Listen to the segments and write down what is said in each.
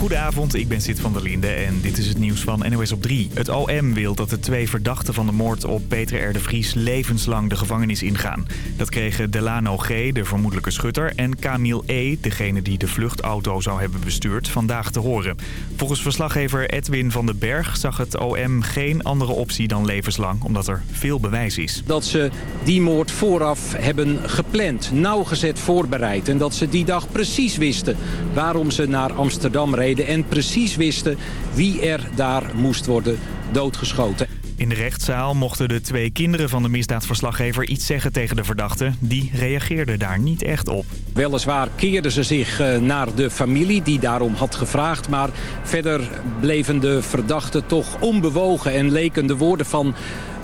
Goedenavond, ik ben Sid van der Linde en dit is het nieuws van NOS op 3. Het OM wil dat de twee verdachten van de moord op Peter R. de Vries levenslang de gevangenis ingaan. Dat kregen Delano G., de vermoedelijke schutter, en Camille E., degene die de vluchtauto zou hebben bestuurd, vandaag te horen. Volgens verslaggever Edwin van den Berg zag het OM geen andere optie dan levenslang, omdat er veel bewijs is. Dat ze die moord vooraf hebben gepland, nauwgezet voorbereid en dat ze die dag precies wisten waarom ze naar Amsterdam reden en precies wisten wie er daar moest worden doodgeschoten. In de rechtszaal mochten de twee kinderen van de misdaadverslaggever iets zeggen tegen de verdachte. Die reageerden daar niet echt op. Weliswaar keerden ze zich eh, naar de familie die daarom had gevraagd. Maar verder bleven de verdachten toch onbewogen en leken de woorden van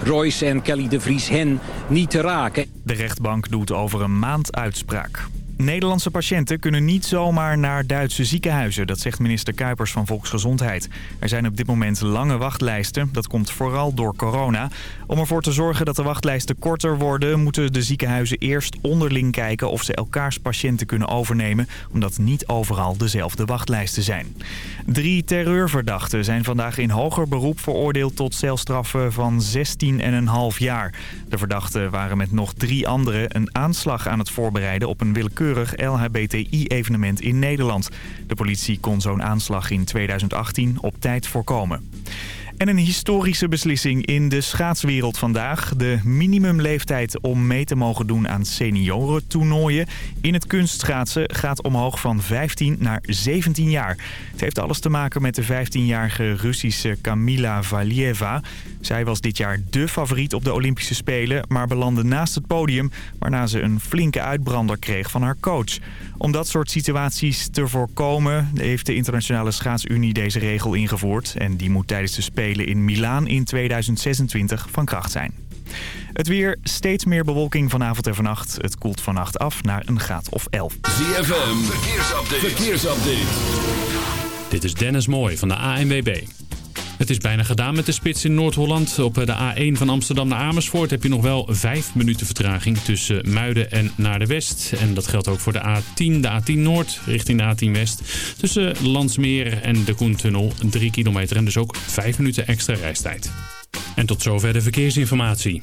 Royce en Kelly de Vries hen niet te raken. De rechtbank doet over een maand uitspraak. Nederlandse patiënten kunnen niet zomaar naar Duitse ziekenhuizen. Dat zegt minister Kuipers van Volksgezondheid. Er zijn op dit moment lange wachtlijsten. Dat komt vooral door corona. Om ervoor te zorgen dat de wachtlijsten korter worden... moeten de ziekenhuizen eerst onderling kijken of ze elkaars patiënten kunnen overnemen... omdat niet overal dezelfde wachtlijsten zijn. Drie terreurverdachten zijn vandaag in hoger beroep veroordeeld... tot celstraffen van 16,5 jaar. De verdachten waren met nog drie anderen een aanslag aan het voorbereiden... op een willekeurig LHBTI-evenement in Nederland. De politie kon zo'n aanslag in 2018 op tijd voorkomen. En een historische beslissing in de schaatswereld vandaag. De minimumleeftijd om mee te mogen doen aan seniorentoernooien in het kunstschaatsen gaat omhoog van 15 naar 17 jaar. Het heeft alles te maken met de 15-jarige Russische Kamila Valieva. Zij was dit jaar dé favoriet op de Olympische Spelen, maar belandde naast het podium... waarna ze een flinke uitbrander kreeg van haar coach. Om dat soort situaties te voorkomen heeft de Internationale Schaatsunie deze regel ingevoerd. En die moet tijdens de Spelen in Milaan in 2026 van kracht zijn. Het weer, steeds meer bewolking vanavond en vannacht. Het koelt vannacht af naar een graad of 11. ZFM, verkeersupdate. verkeersupdate. Dit is Dennis Mooij van de ANWB. Het is bijna gedaan met de spits in Noord-Holland. Op de A1 van Amsterdam naar Amersfoort heb je nog wel 5 minuten vertraging tussen Muiden en naar de West. En dat geldt ook voor de A10, de A10 Noord richting de A10 West. Tussen Landsmeer en de Koentunnel 3 kilometer en dus ook 5 minuten extra reistijd. En tot zover de verkeersinformatie.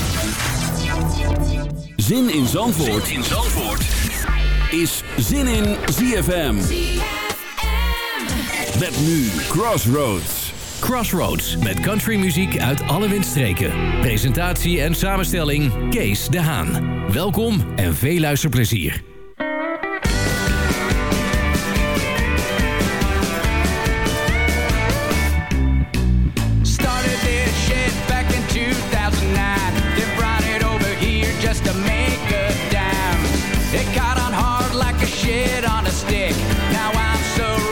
Zin in Zandvoort, zin in Zandvoort. is Zin in ZFM. Met nu Crossroads. Crossroads met countrymuziek uit alle windstreken. Presentatie en samenstelling Kees de Haan. Welkom en veel luisterplezier. Now I'm sorry.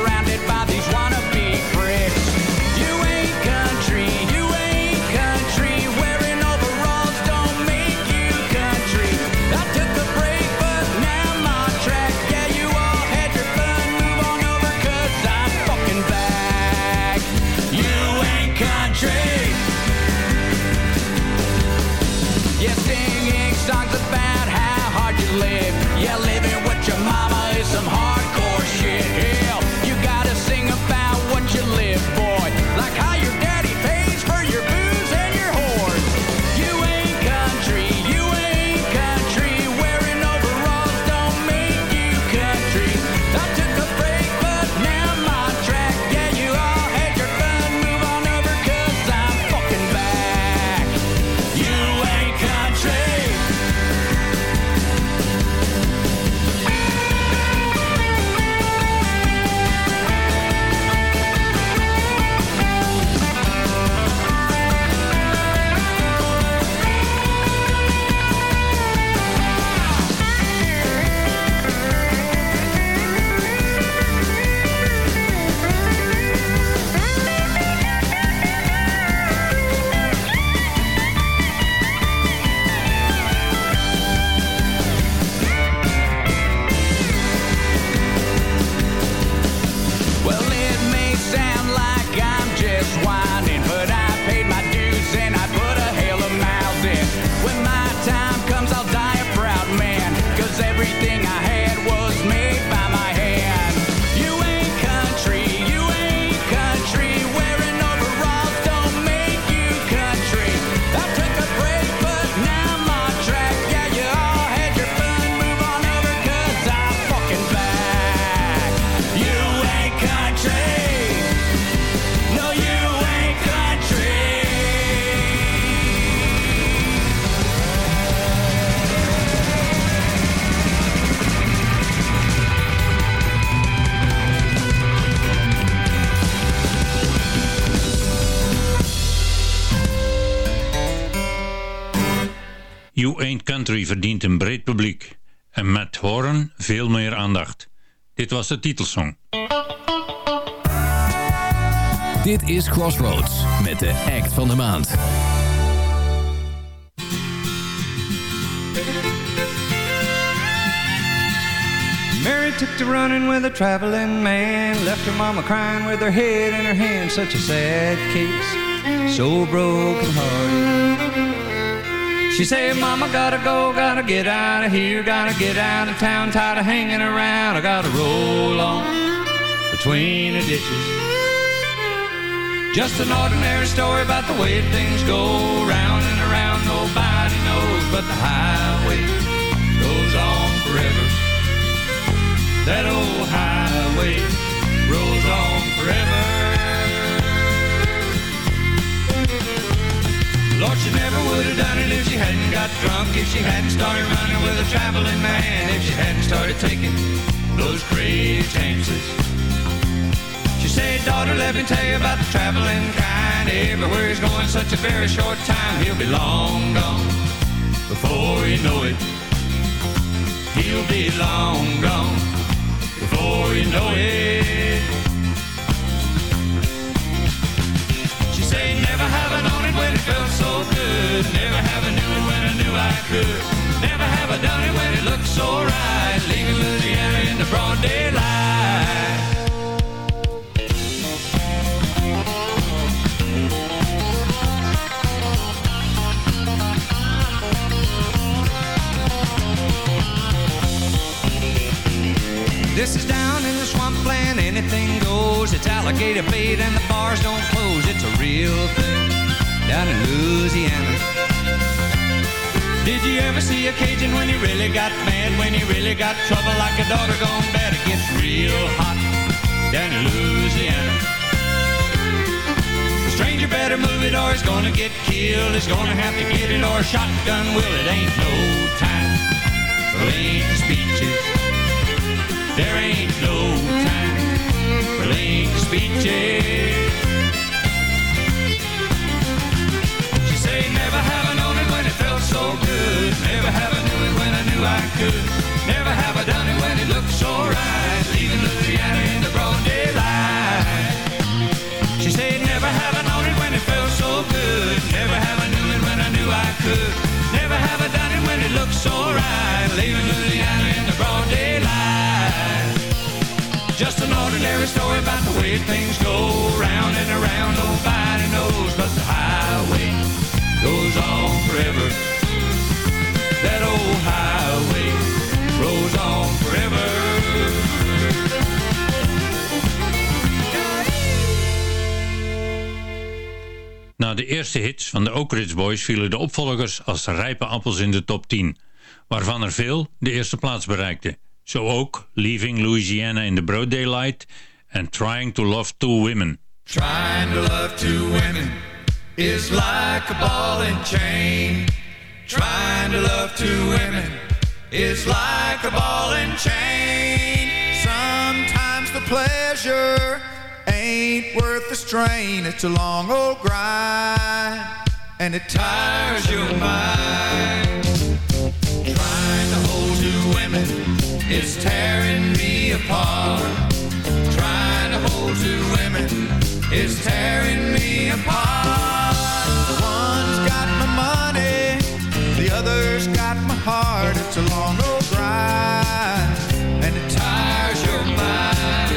Ain't Country verdient een breed publiek. En Matt Horan veel meer aandacht. Dit was de titelsong. Dit is Crossroads met de act van de maand. Mary took to running with a traveling man. Left her mama crying with her head in her hand. Such a sad case, so broken hearted. She said, Mama, gotta go, gotta get out of here, gotta get out of town, tired of hanging around. I gotta roll on between the ditches. Just an ordinary story about the way things go round and around. Nobody knows, but the highway goes on forever. That old highway rolls on forever. Lord, she never would have done it if she hadn't got drunk, if she hadn't started running with a traveling man, if she hadn't started taking those crazy chances. She said, daughter, let me tell you about the traveling kind. Everywhere he's going such a very short time, he'll be long gone before you know it. He'll be long gone before you know it. Alligator bait and the bars don't close. It's a real thing down in Louisiana. Did you ever see a Cajun when he really got mad? When he really got trouble like a daughter gone bad? It gets real hot down in Louisiana. Stranger better move it or he's gonna get killed. He's gonna have to get it or a shotgun will. It ain't no time for speeches. There ain't no time lengthy speeches. She say, never have I known it when it felt so good. Never have I knew it when I knew I could. Never have I done it when it looked so right. Leaving Louisiana in the broad daylight. She said, never have I known it when it felt so good. Never have I knew it when I knew I could. Never have I done it when it looked so right. Leaving Louisiana in the broad daylight. Story about the way things go round and around. Nobody knows, but the highway goes on forever. That old highway rolls on forever. Na de eerste hits van de Oak Ridge Boys vielen de opvolgers als rijpe appels in de top 10, waarvan er veel de eerste plaats bereikten. Zo ook Leaving Louisiana in the Broad Daylight en Trying to Love Two Women. Trying to love two women is like a ball and chain. Trying to love two women is like a ball and chain. Sometimes the pleasure ain't worth the strain. It's a long old grind and it tires your mind. Trying to hold two women is tearing me apart. To two women is tearing me apart. One's got my money, the other's got my heart. It's a long old grind, and it tires your mind.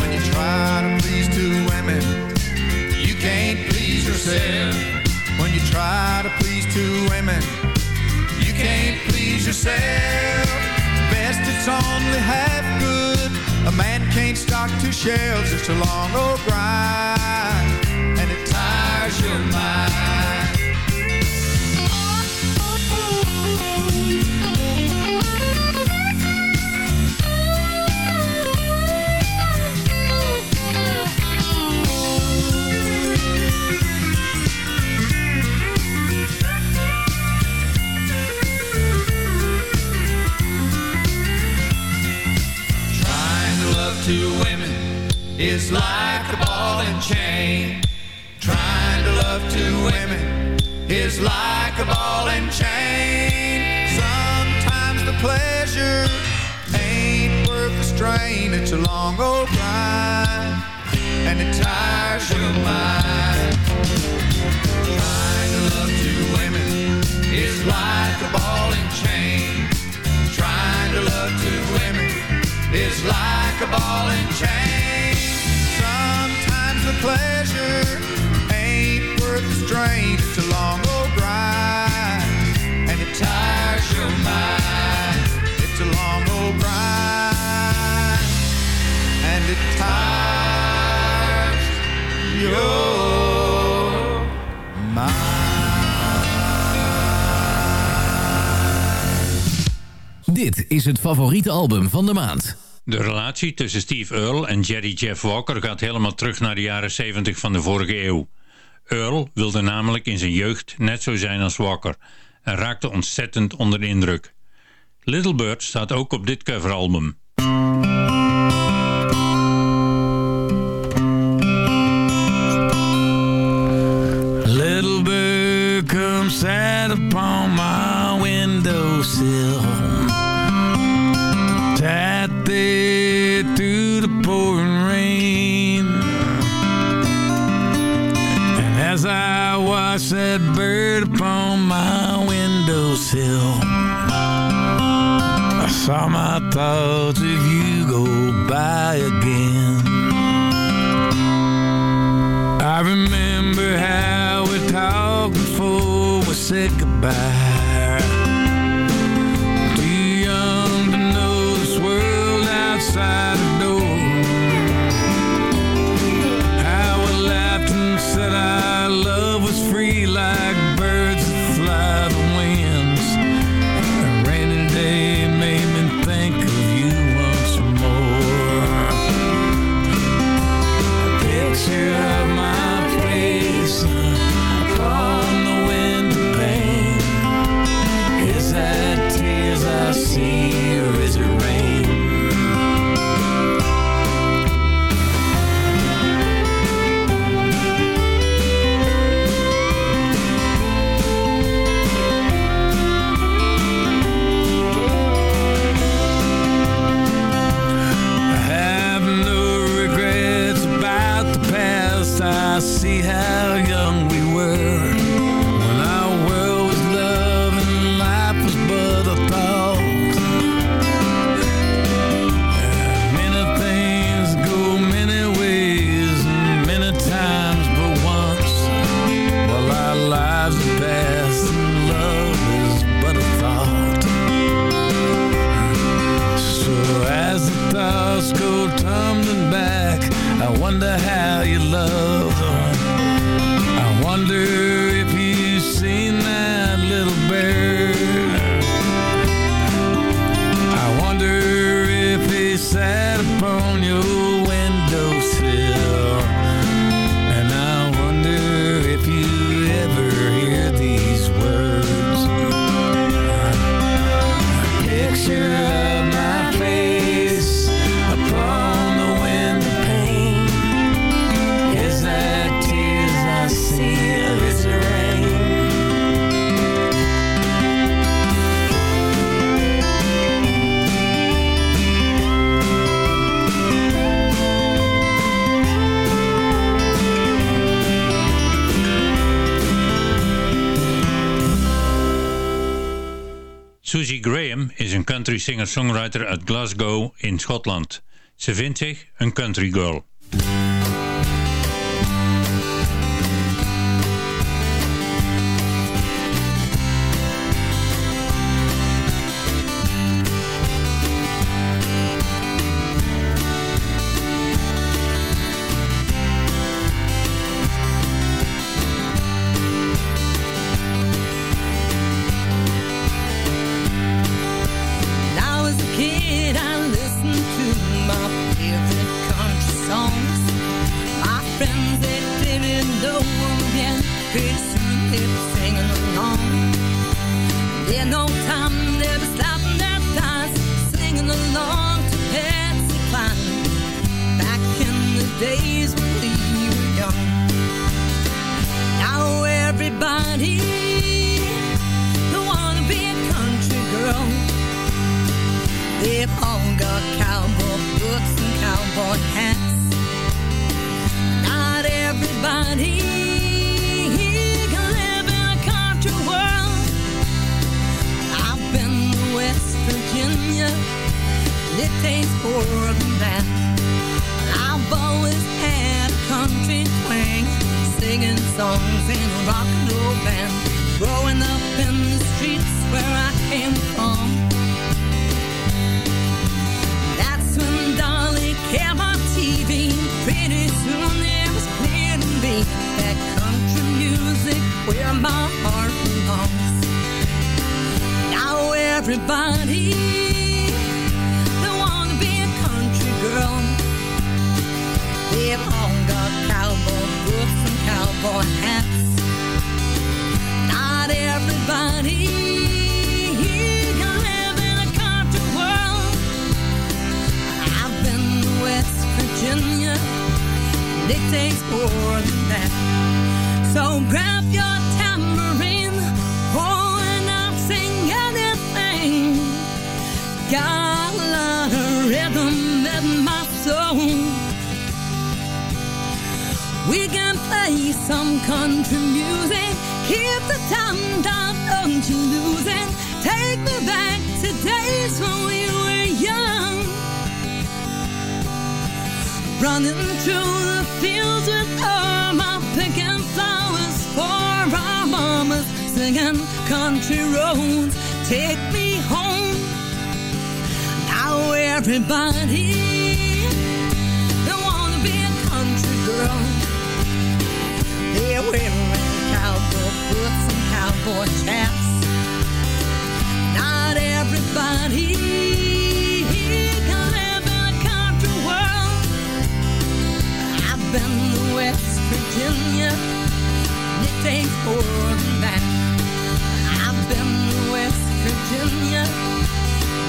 When you try to please two women, you can't please yourself. When you try to please two women, you can't please yourself. Best it's only half good. A man can't stock two shelves. It's a long old grind, and it tires your mind. To two women is like a ball and chain. Trying to love two women is like a ball and chain. Sometimes the pleasure ain't worth the strain. It's a long old grind, and it tires your mind. Trying to love two women is like a ball and chain. Ball and chain. Sometimes the pleasure ain't worth the strain. It's a long old grind, and it tires your mind. It's a long old grind, and it tires your mind. Dit is het favoriete album van de maand. De relatie tussen Steve Earle en Jerry Jeff Walker gaat helemaal terug naar de jaren 70 van de vorige eeuw. Earle wilde namelijk in zijn jeugd net zo zijn als Walker en raakte ontzettend onder de indruk. Little Bird staat ook op dit coveralbum. I watched that bird upon my windowsill. I saw my thoughts of you go by again. I remember how we talked before we said goodbye. Too young to know this world outside Is een country singer-songwriter uit Glasgow in Schotland. Ze vindt zich een country girl. Everybody they wanna be a country girl. They've all got cowboy boots and cowboy hats. Not everybody can live in a country world. I've been West Virginia. It takes more than that. So grab Got a lot of rhythm in my soul. We can play some country music. Keep the time down, don't you lose it. Take me back to days when we were young. Running through the fields with Irma, picking flowers for our mamas, singing country roads. Take me home. Everybody, they wanna be a country girl. They're wearing cowboy boots and cowboy chaps. Not everybody can live in a country world. I've been to West Virginia, it takes more than that. I've been to West Virginia,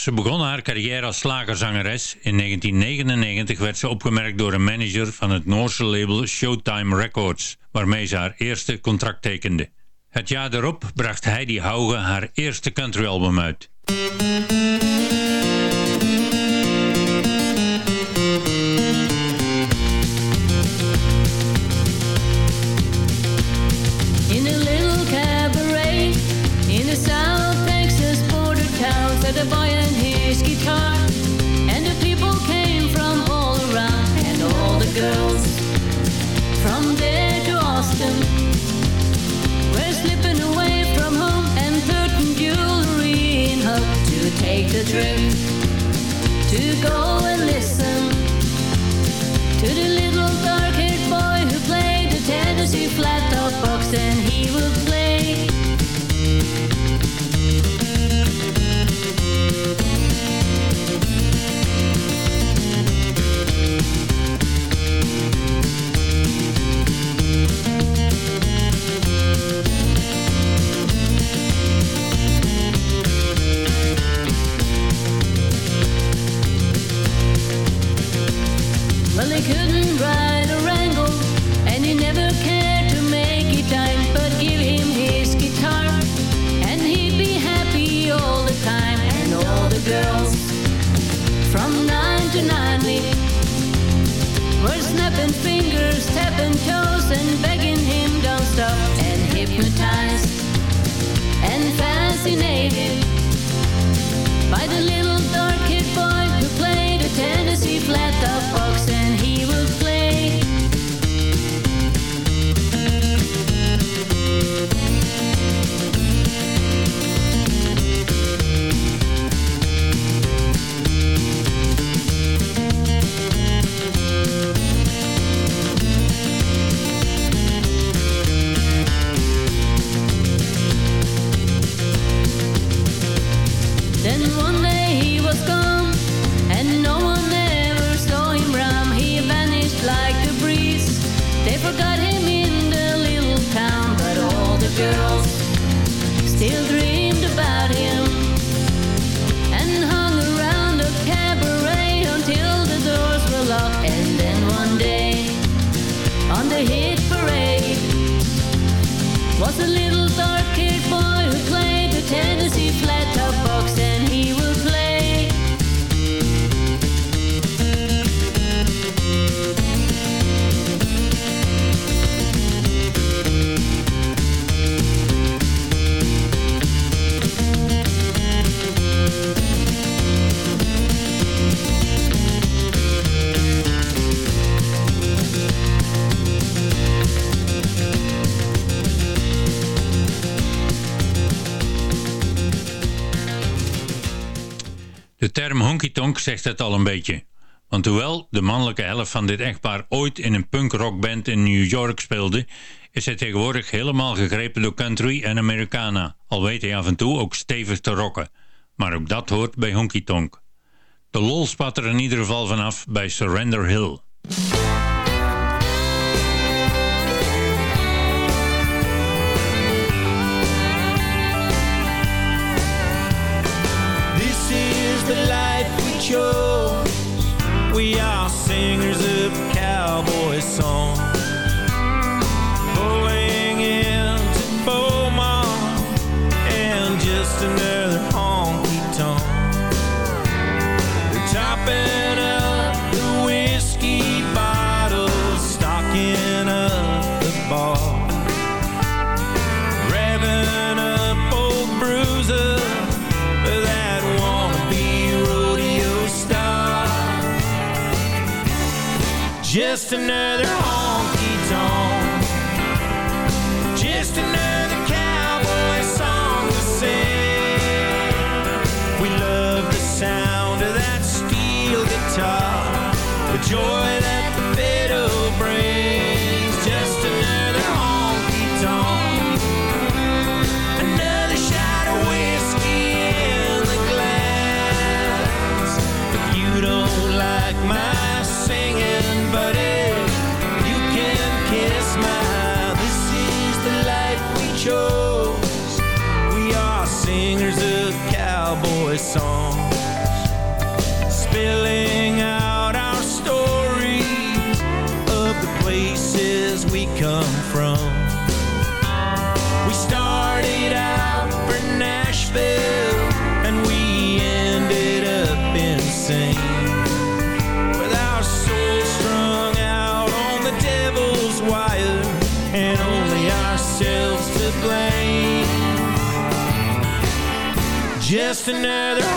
Ze begon haar carrière als slagerzangeres. In 1999 werd ze opgemerkt door een manager van het Noorse label Showtime Records, waarmee ze haar eerste contract tekende. Het jaar daarop bracht Heidi Hauge haar eerste countryalbum uit. by the little zegt het al een beetje. Want hoewel de mannelijke helft van dit echtpaar ooit in een punkrockband in New York speelde, is hij tegenwoordig helemaal gegrepen door country en Americana, al weet hij af en toe ook stevig te rocken. Maar ook dat hoort bij honky tonk. De lol spat er in ieder geval vanaf bij Surrender Hill. leçons Just another another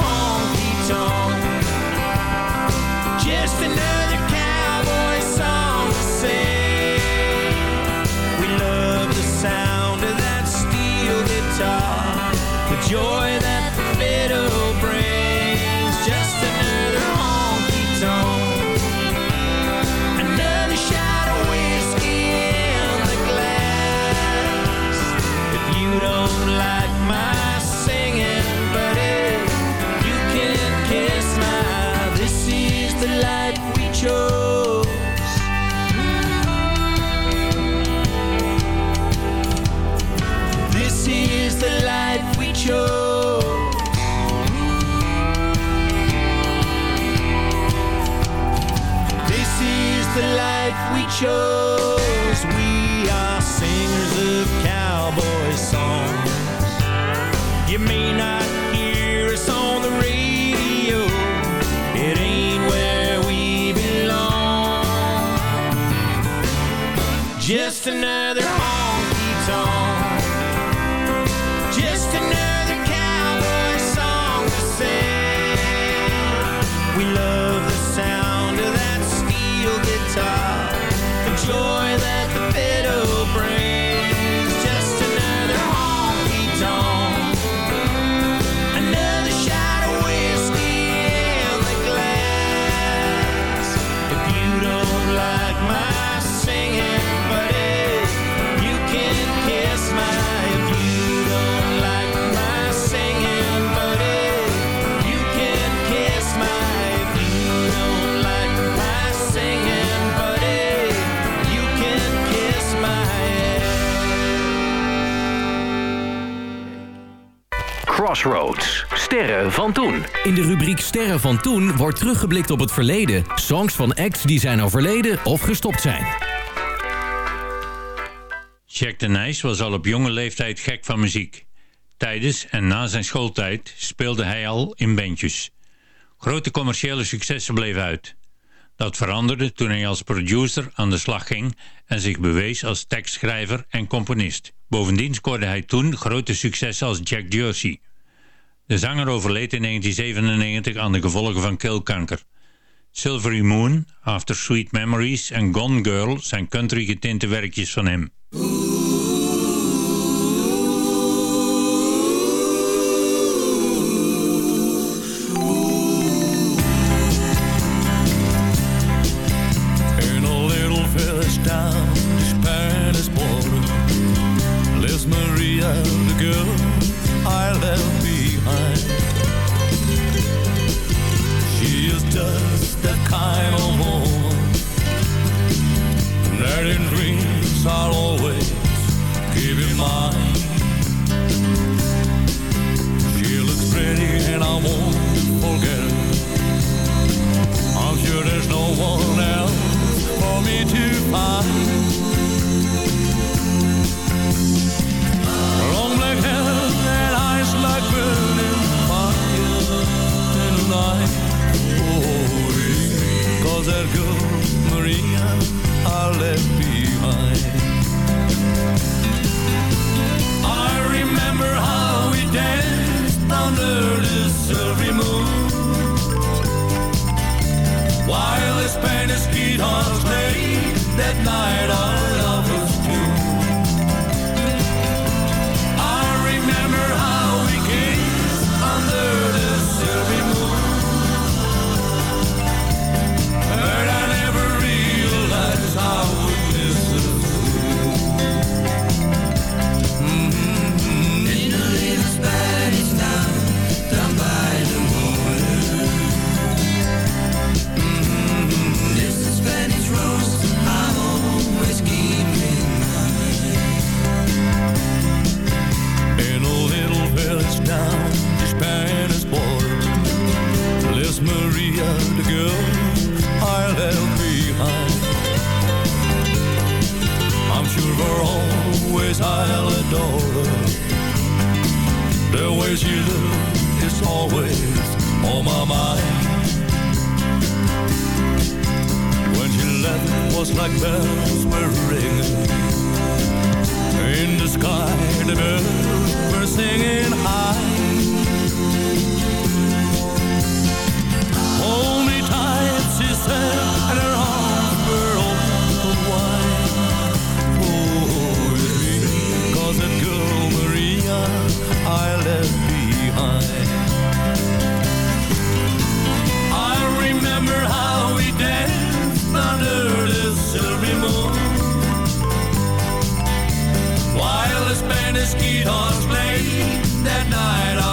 Crossroads. Sterren van toen. In de rubriek Sterren van toen wordt teruggeblikt op het verleden. Songs van acts die zijn overleden of gestopt zijn. Jack de Nijs was al op jonge leeftijd gek van muziek. Tijdens en na zijn schooltijd speelde hij al in bandjes. Grote commerciële successen bleven uit. Dat veranderde toen hij als producer aan de slag ging en zich bewees als tekstschrijver en componist. Bovendien scoorde hij toen grote successen als Jack Jersey. De zanger overleed in 1997 aan de gevolgen van keelkanker. Silvery Moon, After Sweet Memories en Gone Girl zijn country getinte werkjes van hem. that night daughter. The way she looks is always on my mind. When she left it was like bells were ringing. In the sky, the birds were singing high. sweetheart's played that night.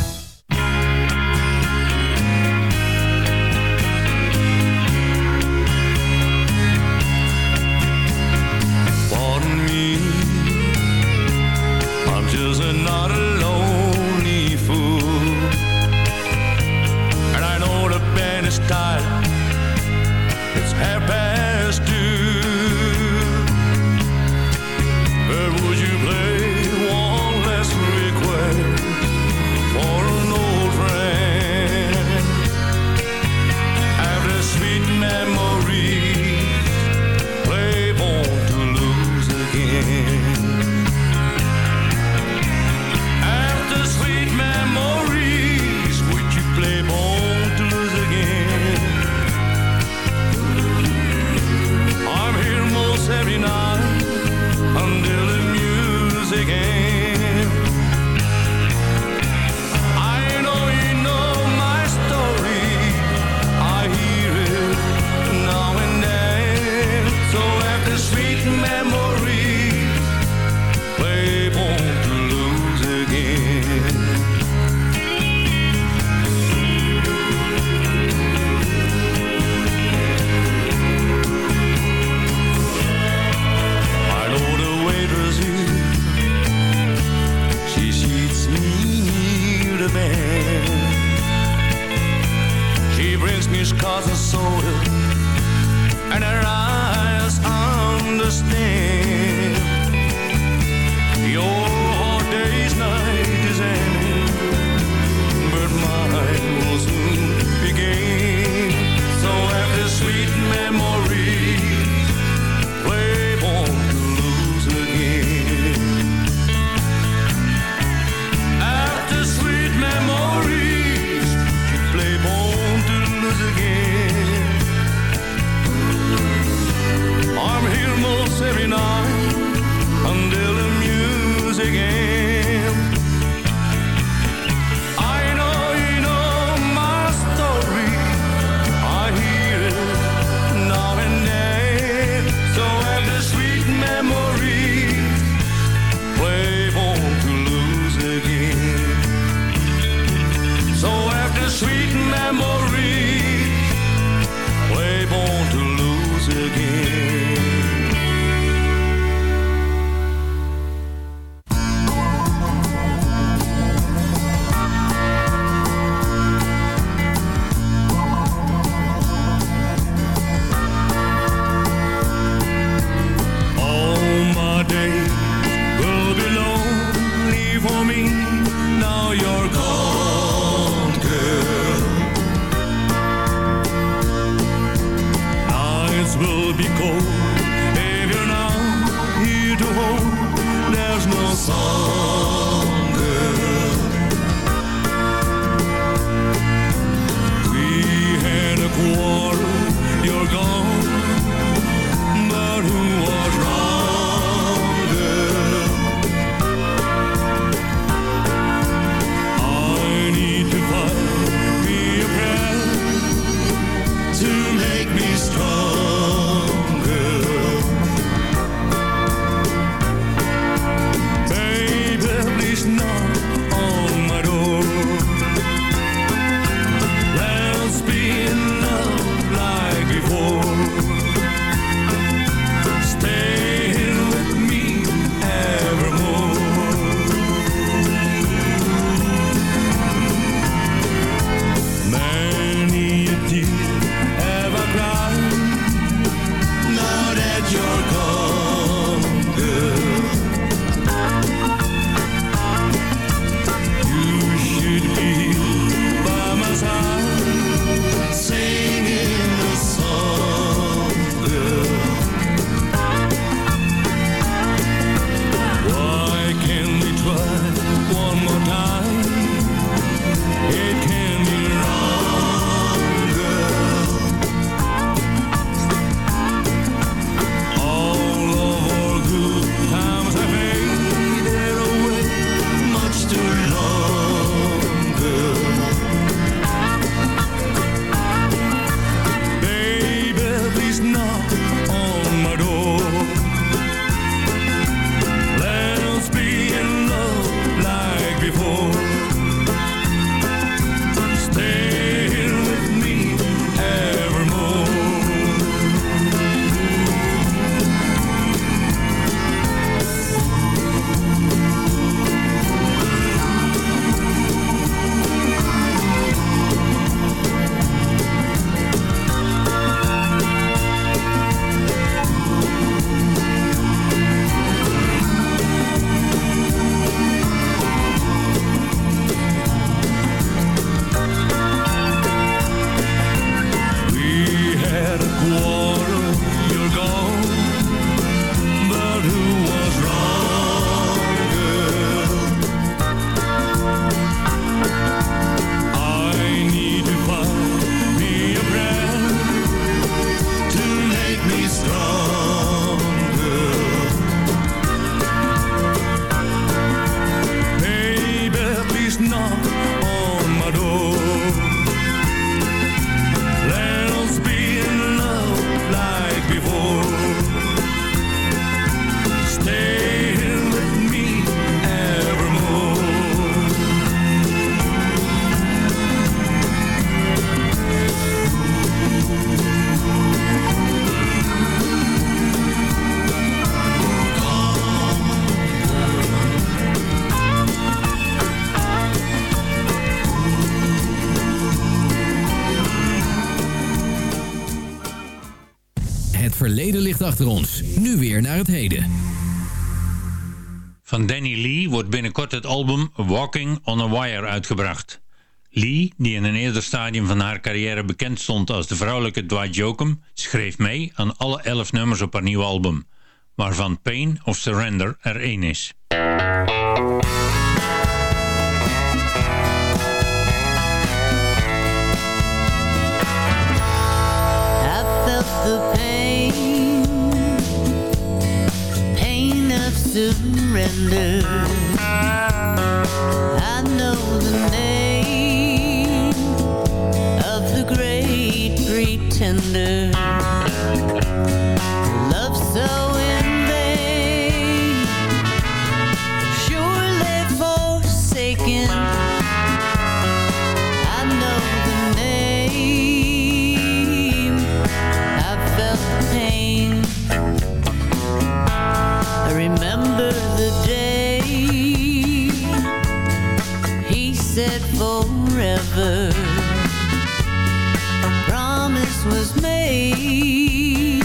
verleden ligt achter ons. Nu weer naar het heden. Van Danny Lee wordt binnenkort het album Walking on a Wire uitgebracht. Lee, die in een eerder stadium van haar carrière bekend stond als de vrouwelijke Dwight Jokum, schreef mee aan alle elf nummers op haar nieuwe album, waarvan Pain of Surrender er één is. surrender. I know the name of the great pretender. Love so promise was made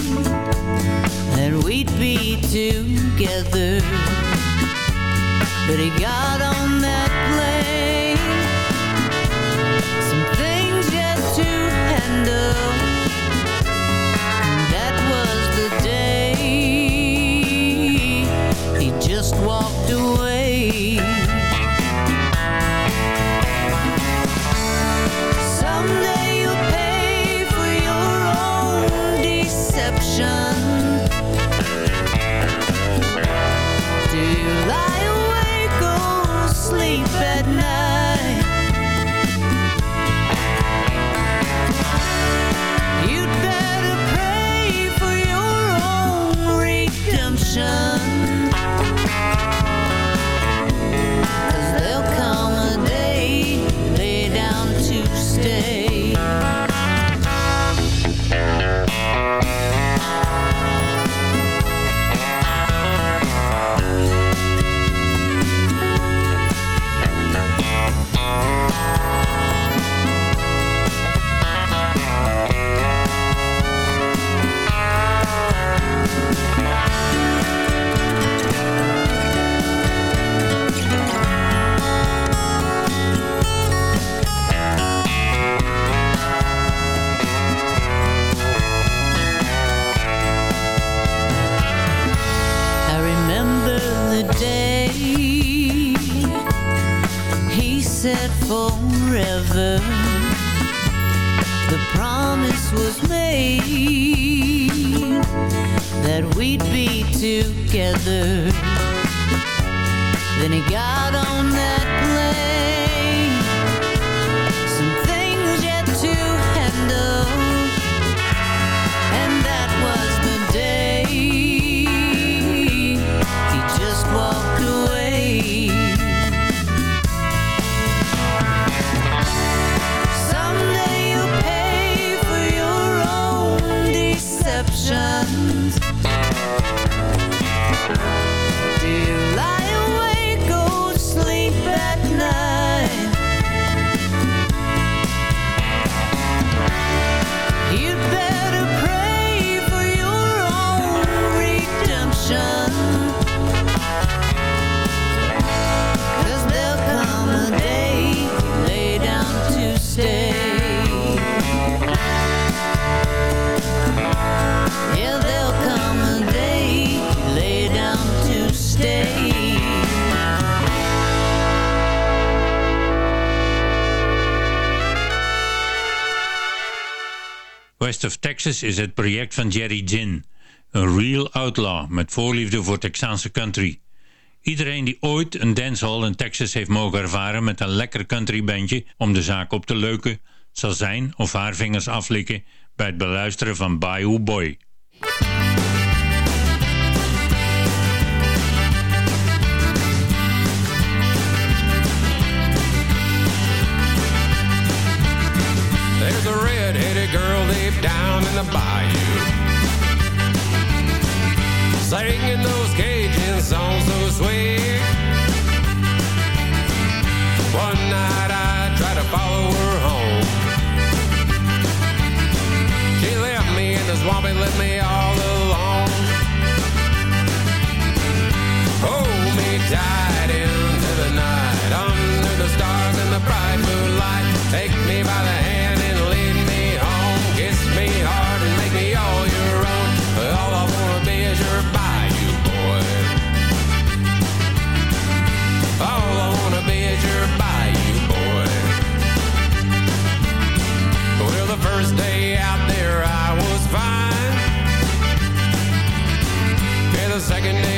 that we'd be together. But he got on that plane. Texas is het project van Jerry Jin, een real outlaw met voorliefde voor Texaanse country. Iedereen die ooit een dancehall in Texas heeft mogen ervaren met een lekker countrybandje om de zaak op te leuken, zal zijn of haar vingers aflikken bij het beluisteren van Bayou Boy. first day out there I was fine. Yeah, the second day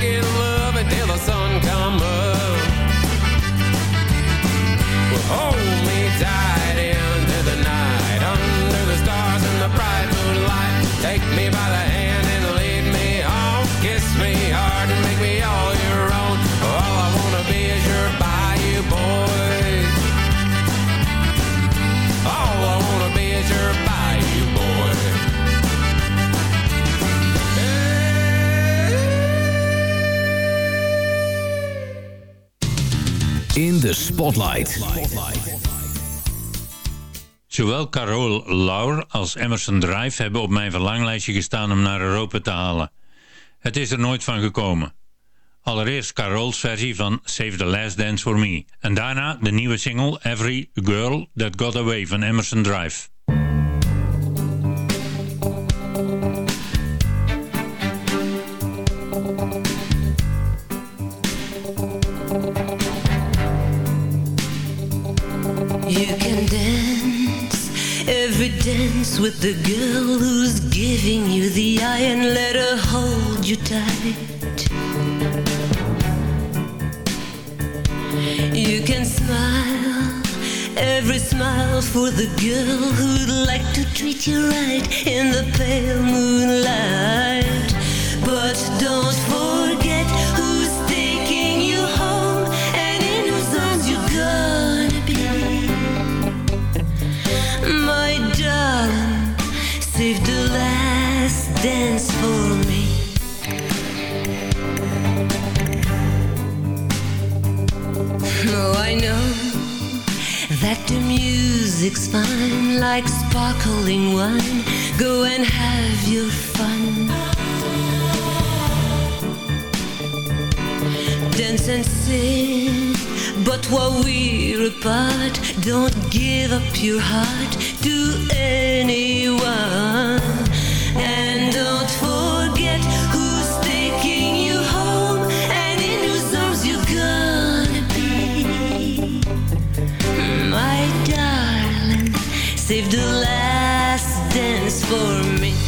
second look. In de Spotlight. Zowel Carole Laur als Emerson Drive hebben op mijn verlanglijstje gestaan om naar Europa te halen. Het is er nooit van gekomen. Allereerst Carole's versie van Save the Last Dance for Me. En daarna de nieuwe single Every Girl That Got Away van Emerson Drive. Dance with the girl who's giving you the eye and let her hold you tight. You can smile every smile for the girl who'd like to treat you right in the pale moonlight. But don't forget who's dance for me. Oh, I know that the music's fine, like sparkling wine. Go and have your fun. Dance and sing, but while we're apart, don't give up your heart to anyone. Save the last dance for me.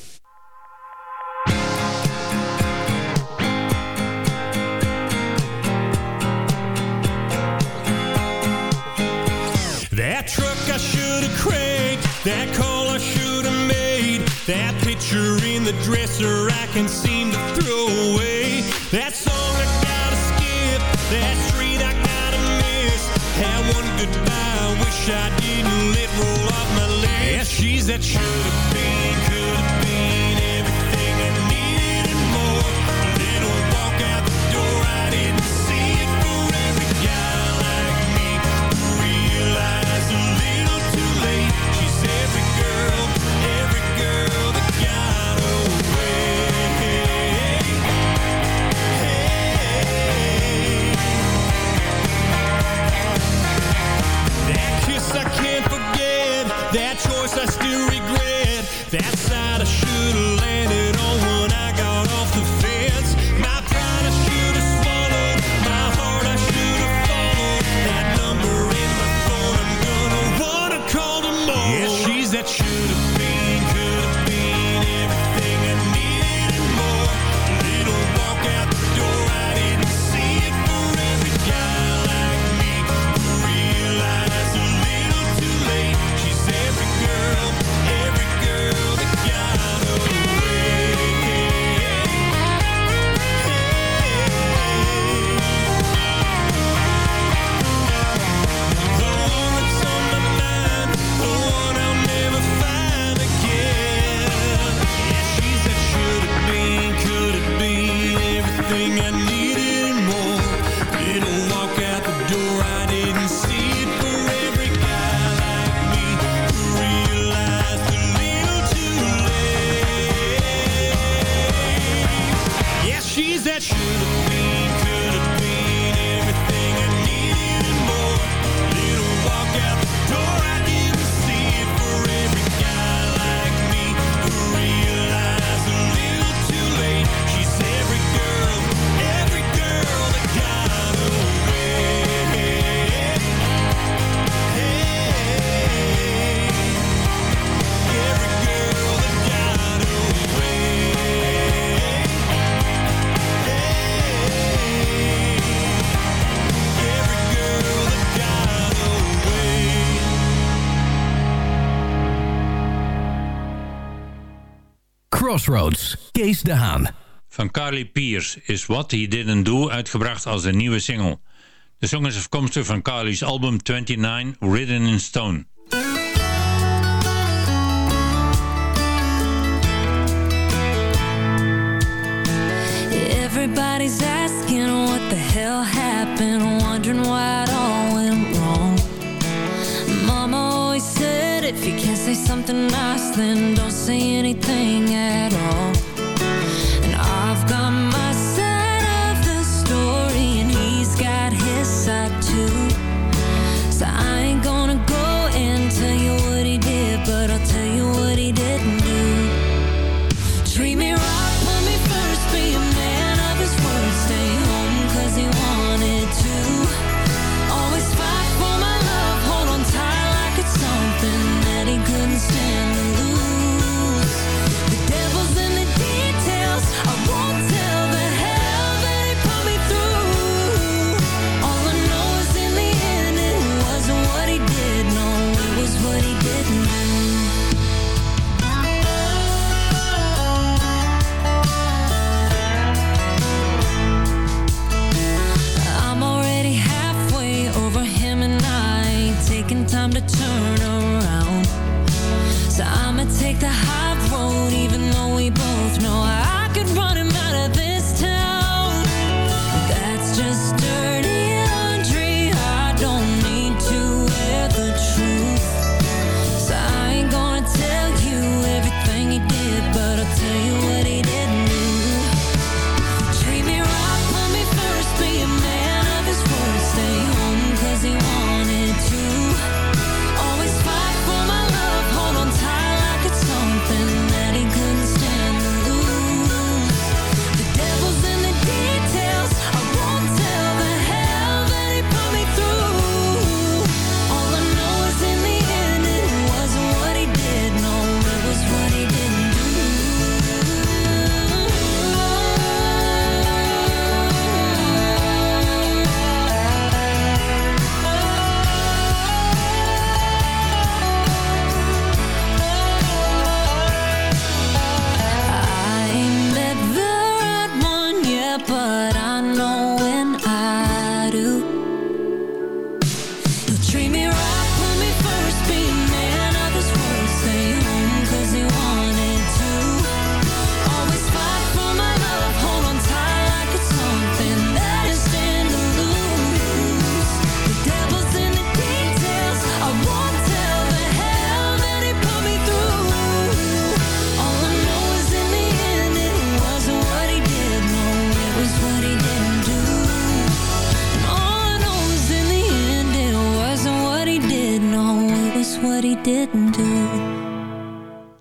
Crossroads, Kees de Haan. Van Carly Pierce is What He Didn't Do uitgebracht als een nieuwe single. De song is afkomstig van Carly's album 29, Written in Stone. Everybody's asking what the hell happened, wondering why it all If you can't say something nice Then don't say anything at all.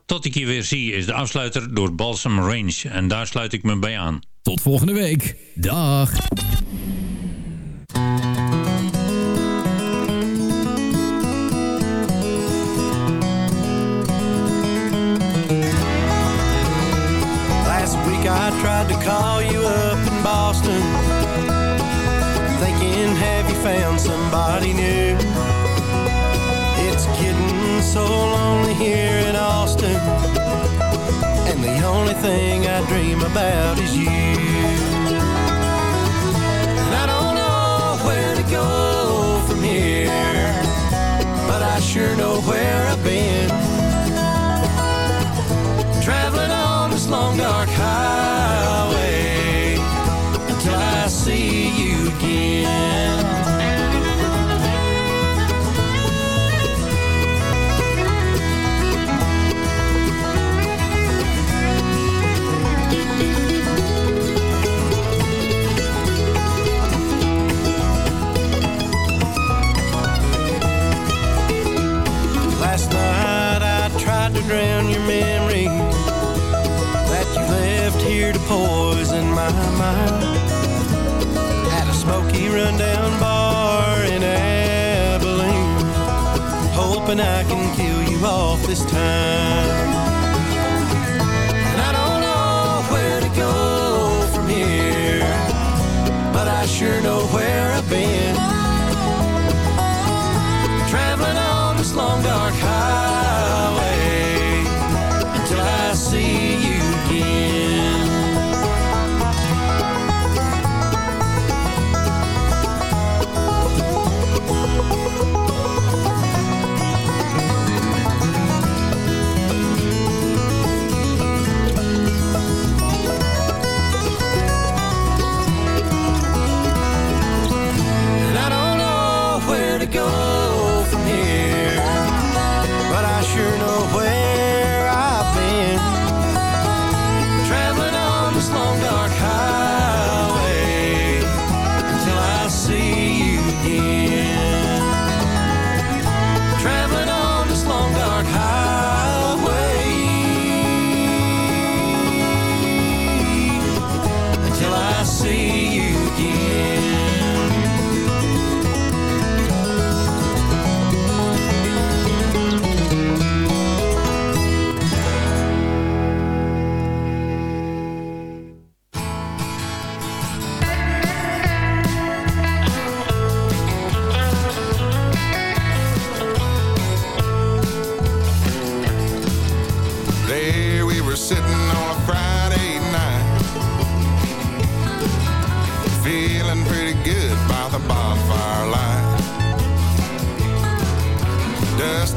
Tot ik je weer zie is de afsluiter door Balsam Range. En daar sluit ik me bij aan. Tot volgende week. Dag. about is you left here to poison my mind. At a smoky rundown bar in Abilene, hoping I can kill you off this time.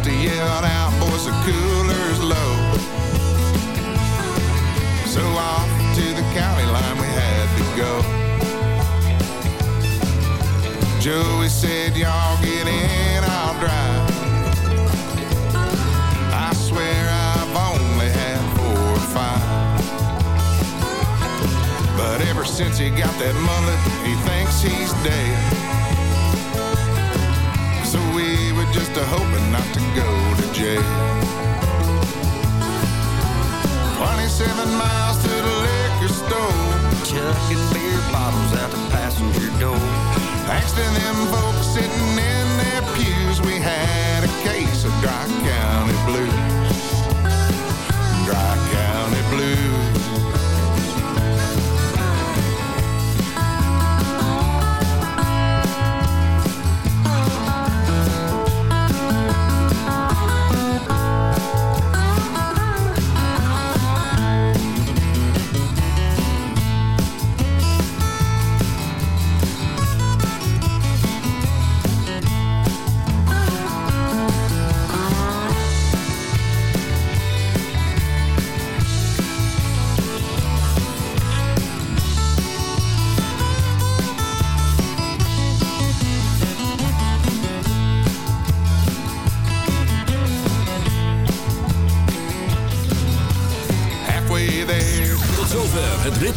To yell out, boys, the cooler's low. So off to the county line we had to go. Joey said, y'all get in, I'll drive. I swear I've only had four or five. But ever since he got that mullet, he thinks he's dead. So we just a hoping not to go to jail. 27 miles to the liquor store. Chucking beer bottles out the passenger door. Thanks to them folks sitting in their pews, we had a case of Dry County Blues. Dry County Blues.